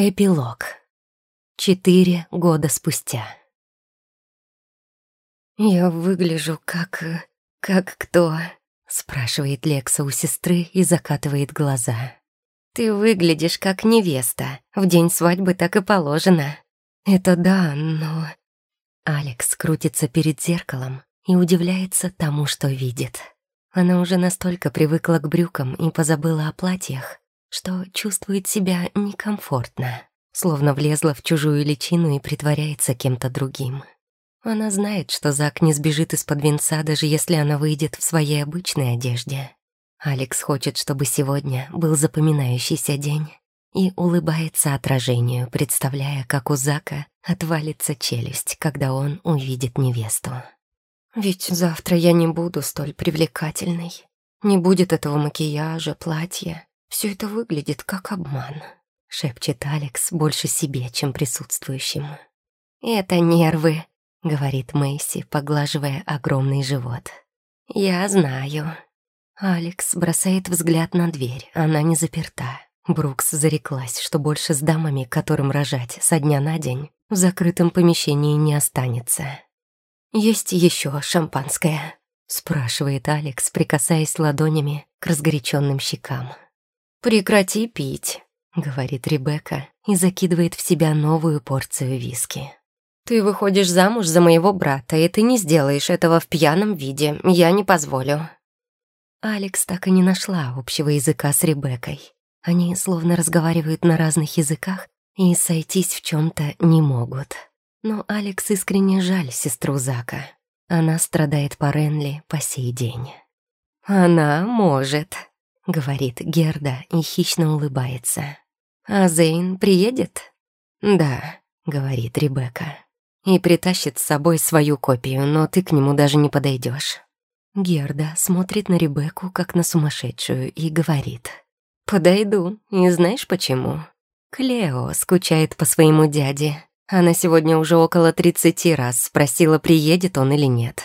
Эпилог. Четыре года спустя. «Я выгляжу как... как кто?» — спрашивает Лекса у сестрры и закатывает глаза. «Ты выглядишь как невеста. В день свадьбы так и положено». «Это да, но...» Алекс крутится перед зеркалом и удивляется тому, что видит. Она уже настолько привыкла к брюкам и позабыла о платьях, что чувствует себя некомфортно, словно влезла в чужую личину и притворяется кем-то другим. Она знает, что Зак не сбежит из-под венца, даже если она выйдет в своей обычной одежде. Алекс хочет, чтобы сегодня был запоминающийся день и улыбается отражению, представляя, как у Зака отвалится челюсть, когда он увидит невесту. «Ведь завтра я не буду столь привлекательной. Не будет этого макияжа, платья, все это выглядит как обман», — шепчет Алекс больше себе, чем присутствующим. «Это нервы», — говорит Мэйси, поглаживая огромный живот. «Я знаю». Алекс бросает взгляд на дверь, она не заперта. Брукс зареклась, что больше с дамами, которым рожать со дня на день, в закрытом помещении не останется. «Есть еще шампанское?» — спрашивает Алекс, прикасаясь ладонями к разгоряченным щекам. «Прекрати пить», — говорит Ребекка и закидывает в себя новую порцию виски. «Ты выходишь замуж за моего брата, и ты не сделаешь этого в пьяном виде. Я не позволю». Алекс так и не нашла общего языка с Ребеккой. Они словно разговаривают на разных языках и сойтись в чем то не могут. Но Алекс искренне жаль сестру Зака. Она страдает по Ренли по сей день. «Она может», — говорит Герда и хищно улыбается. «А Зейн приедет?» «Да», — говорит Ребекка. «И притащит с собой свою копию, но ты к нему даже не подойдешь. Герда смотрит на Ребекку, как на сумасшедшую, и говорит. «Подойду, и знаешь почему?» Клео скучает по своему дяде. Она сегодня уже около тридцати раз спросила, приедет он или нет.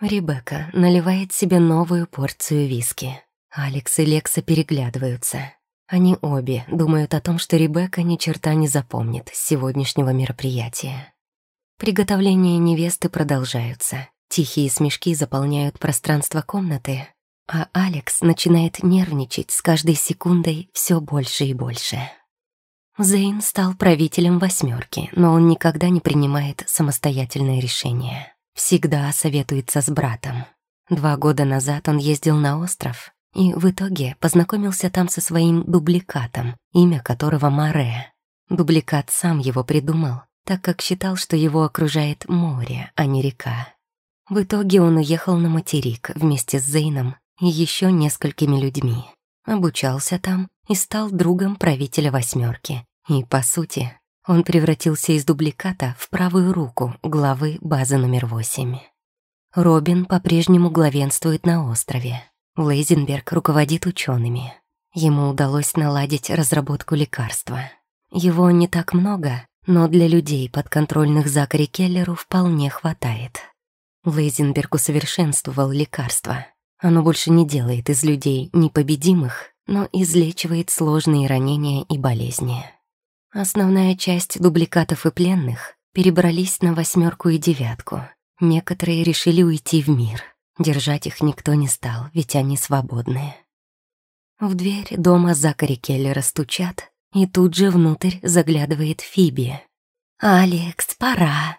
Ребекка наливает себе новую порцию виски. Алекс и Лекса переглядываются. Они обе думают о том, что Ребекка ни черта не запомнит с сегодняшнего мероприятия. Приготовления невесты продолжаются. Тихие смешки заполняют пространство комнаты, а Алекс начинает нервничать с каждой секундой все больше и больше. Зейн стал правителем восьмерки, но он никогда не принимает самостоятельное решение. Всегда советуется с братом. Два года назад он ездил на остров и в итоге познакомился там со своим дубликатом, имя которого Море. Дубликат сам его придумал, так как считал, что его окружает море, а не река. В итоге он уехал на материк вместе с Зейном и еще несколькими людьми. Обучался там и стал другом правителя восьмерки. И, по сути, он превратился из дубликата в правую руку главы базы номер восемь. Робин по-прежнему главенствует на острове. Лейзенберг руководит учеными. Ему удалось наладить разработку лекарства. Его не так много, но для людей, подконтрольных Закари Келлеру, вполне хватает. Лейзенберг усовершенствовал лекарство. Оно больше не делает из людей непобедимых, но излечивает сложные ранения и болезни. Основная часть дубликатов и пленных перебрались на восьмерку и девятку. Некоторые решили уйти в мир. Держать их никто не стал, ведь они свободные. В дверь дома Закари Келлера стучат, и тут же внутрь заглядывает Фиби. «Алекс, пора!»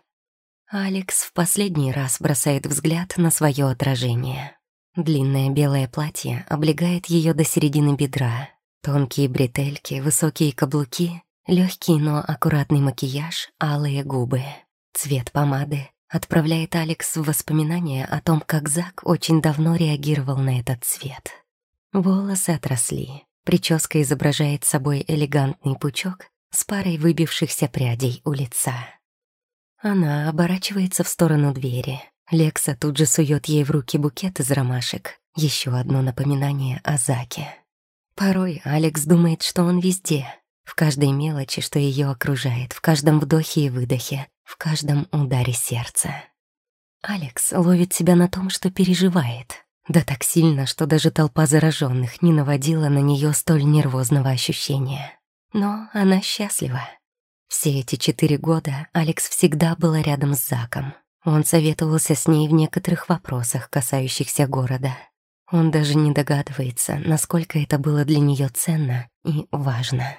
Алекс в последний раз бросает взгляд на свое отражение. Длинное белое платье облегает ее до середины бедра. Тонкие бретельки, высокие каблуки, легкий, но аккуратный макияж, алые губы. Цвет помады отправляет Алекс в воспоминания о том, как Зак очень давно реагировал на этот цвет. Волосы отросли. Прическа изображает собой элегантный пучок с парой выбившихся прядей у лица. Она оборачивается в сторону двери. Лекса тут же сует ей в руки букет из ромашек. Еще одно напоминание о Заке. Порой Алекс думает, что он везде, в каждой мелочи, что ее окружает, в каждом вдохе и выдохе, в каждом ударе сердца. Алекс ловит себя на том, что переживает. Да так сильно, что даже толпа зараженных не наводила на нее столь нервозного ощущения. но она счастлива. Все эти четыре года Алекс всегда была рядом с Заком. Он советовался с ней в некоторых вопросах, касающихся города. Он даже не догадывается, насколько это было для нее ценно и важно.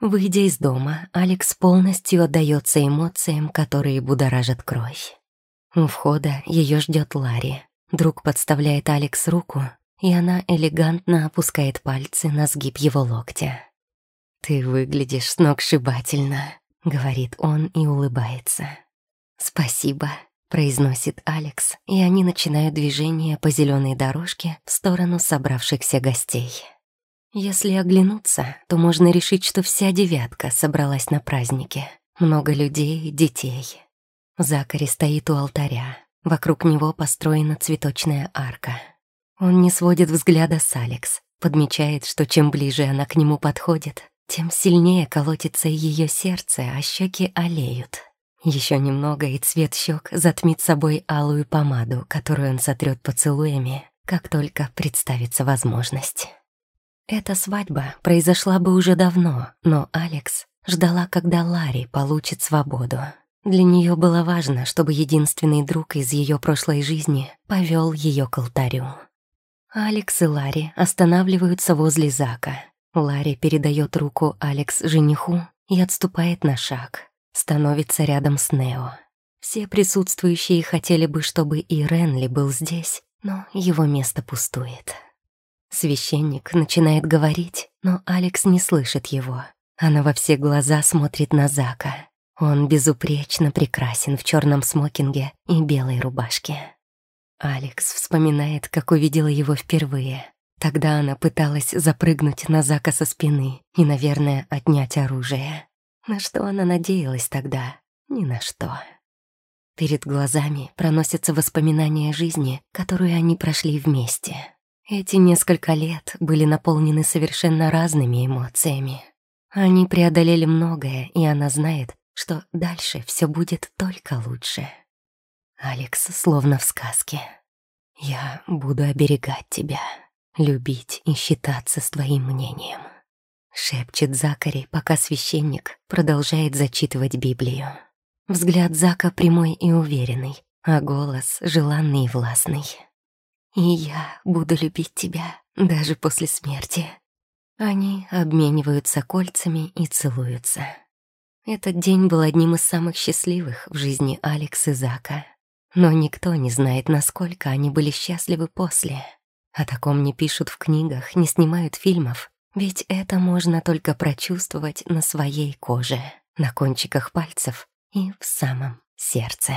Выйдя из дома, Алекс полностью отдается эмоциям, которые будоражат кровь. У входа ее ждет Ларри. Друг подставляет Алекс руку, и она элегантно опускает пальцы на сгиб его локтя. «Ты выглядишь сногсшибательно», — говорит он и улыбается. «Спасибо», произносит Алекс, и они начинают движение по зеленой дорожке в сторону собравшихся гостей. Если оглянуться, то можно решить, что вся девятка собралась на празднике. Много людей, детей. Закари стоит у алтаря. Вокруг него построена цветочная арка. Он не сводит взгляда с Алекс, подмечает, что чем ближе она к нему подходит, тем сильнее колотится ее сердце, а щеки олеют. Еще немного, и цвет щек затмит собой алую помаду, которую он сотрет поцелуями, как только представится возможность. Эта свадьба произошла бы уже давно, но Алекс ждала, когда Ларри получит свободу. Для нее было важно, чтобы единственный друг из ее прошлой жизни повел ее к алтарю. Алекс и Ларри останавливаются возле Зака. Ларри передает руку Алекс жениху и отступает на шаг становится рядом с Нео. Все присутствующие хотели бы, чтобы и Ренли был здесь, но его место пустует. Священник начинает говорить, но Алекс не слышит его. Она во все глаза смотрит на Зака. Он безупречно прекрасен в черном смокинге и белой рубашке. Алекс вспоминает, как увидела его впервые. Тогда она пыталась запрыгнуть на Зака со спины и, наверное, отнять оружие. На что она надеялась тогда? Ни на что. Перед глазами проносятся воспоминания жизни, которую они прошли вместе. Эти несколько лет были наполнены совершенно разными эмоциями. Они преодолели многое, и она знает, что дальше все будет только лучше. Алекс словно в сказке. «Я буду оберегать тебя, любить и считаться с твоим мнением». Шепчет Закари, пока священник продолжает зачитывать Библию. Взгляд Зака прямой и уверенный, а голос желанный и властный. «И я буду любить тебя даже после смерти». Они обмениваются кольцами и целуются. Этот день был одним из самых счастливых в жизни Алекс и Зака. Но никто не знает, насколько они были счастливы после. О таком не пишут в книгах, не снимают фильмов, ведь это можно только прочувствовать на своей коже, на кончиках пальцев и в самом сердце.